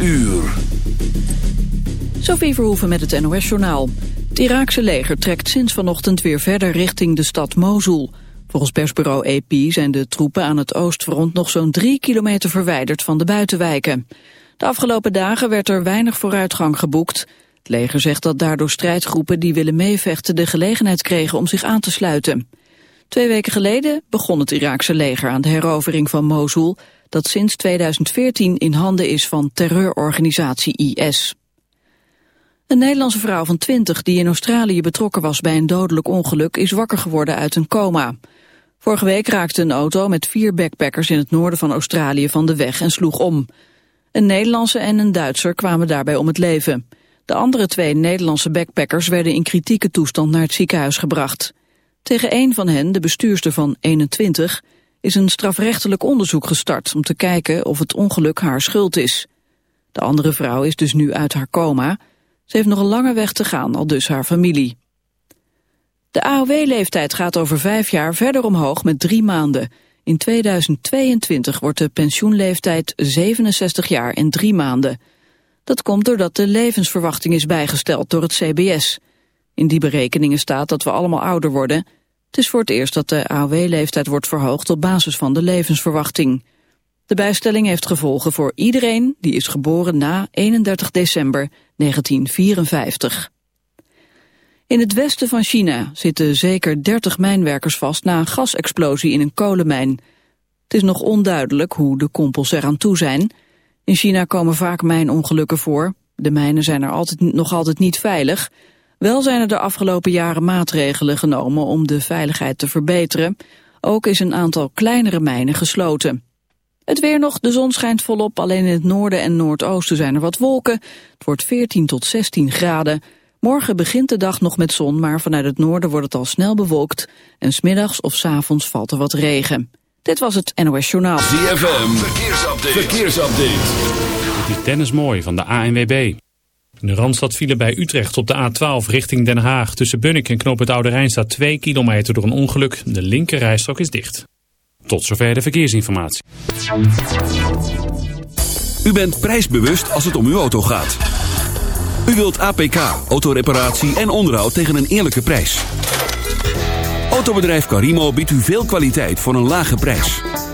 uur. Sophie Verhoeven met het NOS-journaal. Het Iraakse leger trekt sinds vanochtend weer verder richting de stad Mosul. Volgens persbureau AP zijn de troepen aan het oostfront nog zo'n drie kilometer verwijderd van de buitenwijken. De afgelopen dagen werd er weinig vooruitgang geboekt. Het leger zegt dat daardoor strijdgroepen die willen meevechten de gelegenheid kregen om zich aan te sluiten. Twee weken geleden begon het Iraakse leger aan de herovering van Mosul, dat sinds 2014 in handen is van terreurorganisatie IS. Een Nederlandse vrouw van 20 die in Australië betrokken was bij een dodelijk ongeluk is wakker geworden uit een coma. Vorige week raakte een auto met vier backpackers in het noorden van Australië van de weg en sloeg om. Een Nederlandse en een Duitser kwamen daarbij om het leven. De andere twee Nederlandse backpackers werden in kritieke toestand naar het ziekenhuis gebracht. Tegen een van hen, de bestuurster van 21, is een strafrechtelijk onderzoek gestart om te kijken of het ongeluk haar schuld is. De andere vrouw is dus nu uit haar coma. Ze heeft nog een lange weg te gaan, al dus haar familie. De AOW-leeftijd gaat over vijf jaar verder omhoog met drie maanden. In 2022 wordt de pensioenleeftijd 67 jaar en drie maanden. Dat komt doordat de levensverwachting is bijgesteld door het CBS. In die berekeningen staat dat we allemaal ouder worden. Het is voor het eerst dat de AOW-leeftijd wordt verhoogd op basis van de levensverwachting. De bijstelling heeft gevolgen voor iedereen die is geboren na 31 december 1954. In het westen van China zitten zeker 30 mijnwerkers vast na een gasexplosie in een kolenmijn. Het is nog onduidelijk hoe de kompels eraan toe zijn. In China komen vaak mijnongelukken voor. De mijnen zijn er altijd, nog altijd niet veilig. Wel zijn er de afgelopen jaren maatregelen genomen om de veiligheid te verbeteren. Ook is een aantal kleinere mijnen gesloten. Het weer nog, de zon schijnt volop, alleen in het noorden en noordoosten zijn er wat wolken. Het wordt 14 tot 16 graden. Morgen begint de dag nog met zon, maar vanuit het noorden wordt het al snel bewolkt. En smiddags of s avonds valt er wat regen. Dit was het NOS Journaal. ZFM, verkeersupdate. verkeersupdate. Dit is Dennis Mooi van de ANWB. De Randstad vielen bij Utrecht op de A12 richting Den Haag. Tussen Bunnik en Knoop het Oude Rijn staat 2 kilometer door een ongeluk. De linkerrijstrook is dicht. Tot zover de verkeersinformatie. U bent prijsbewust als het om uw auto gaat. U wilt APK, autoreparatie en onderhoud tegen een eerlijke prijs. Autobedrijf Carimo biedt u veel kwaliteit voor een lage prijs.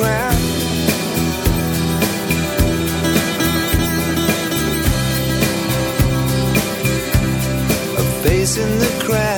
A face in the crowd.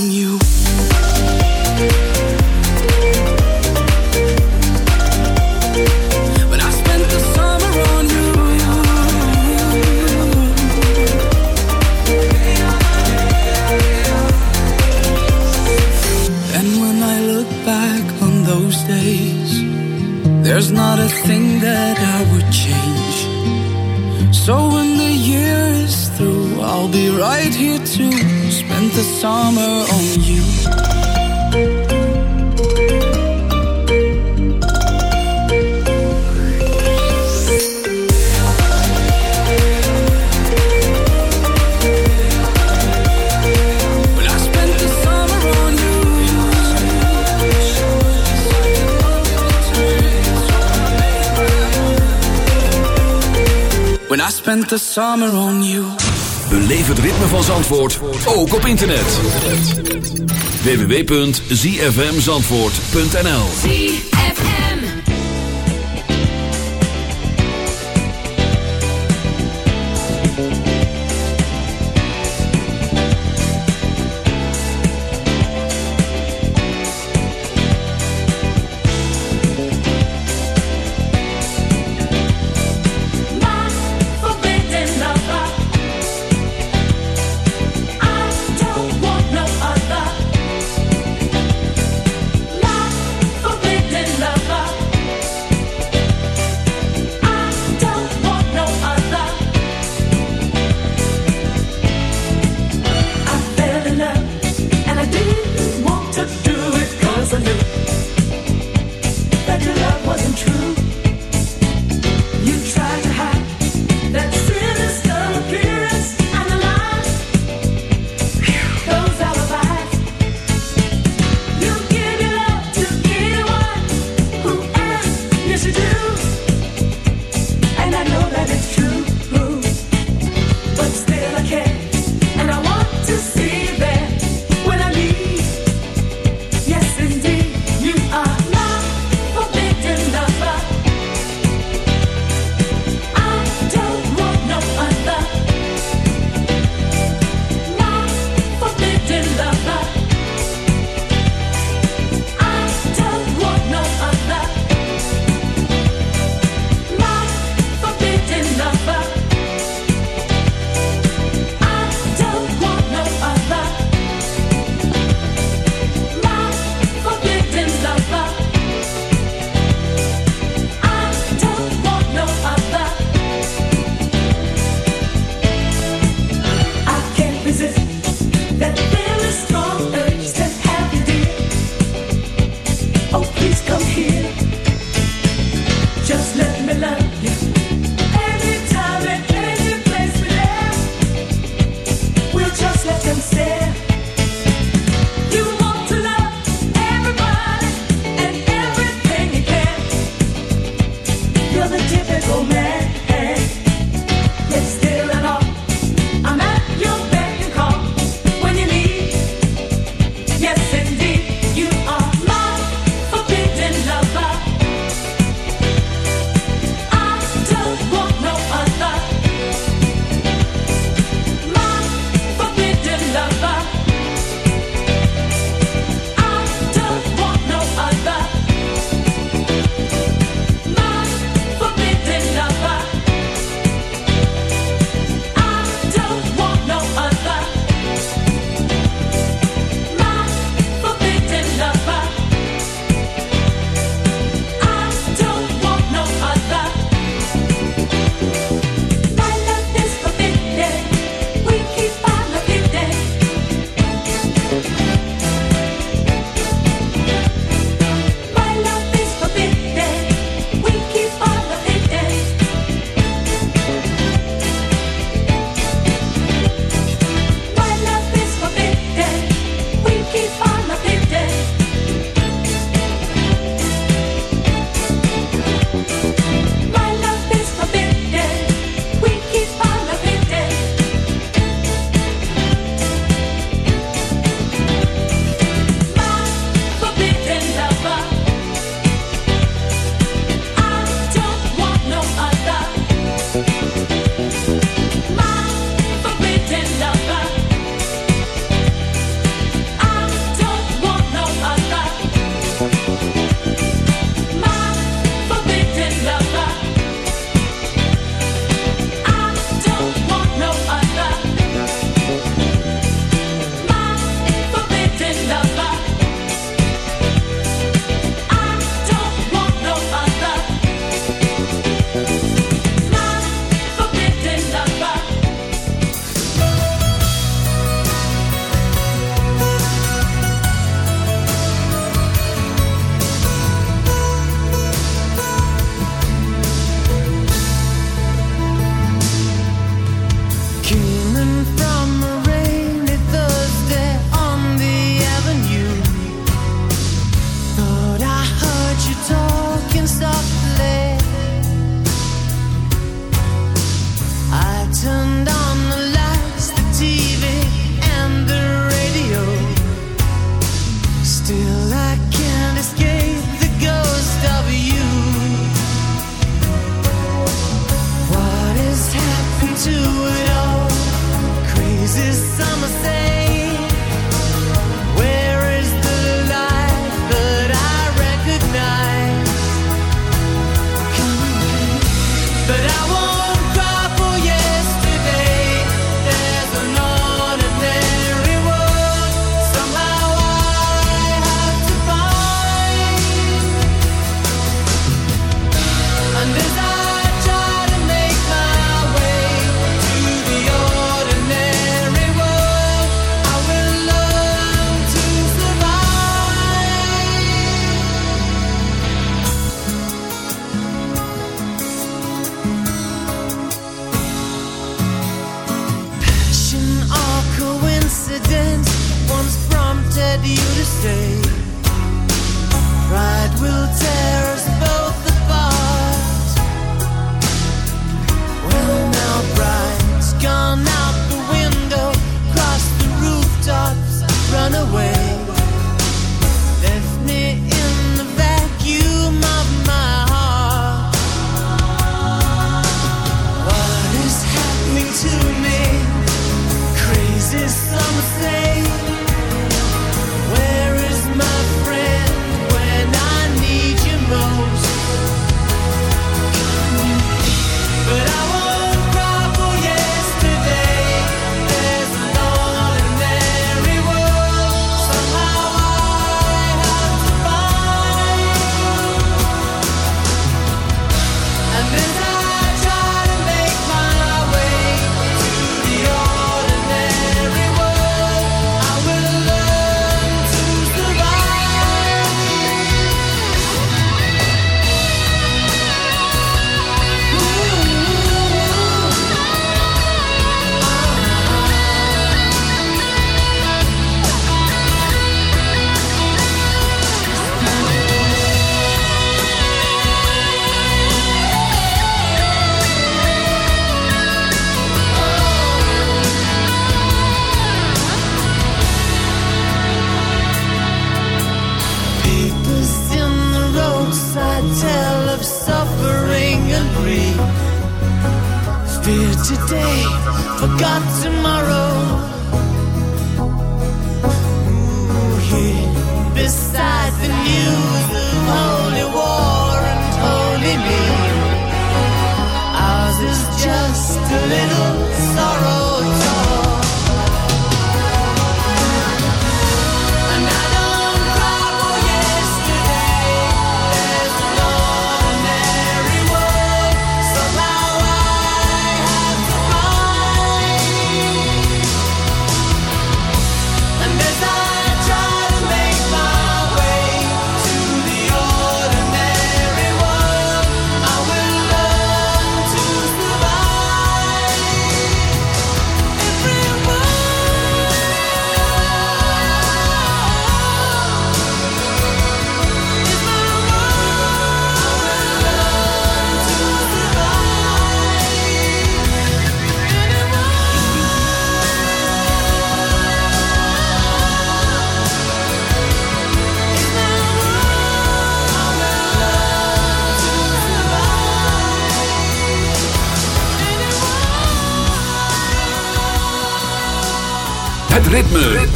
summer on you. Het ritme van Zandvoort, ook op internet. www.zfmzandvoort.nl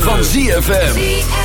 van ZFM.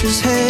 precious hand.